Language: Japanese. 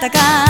たか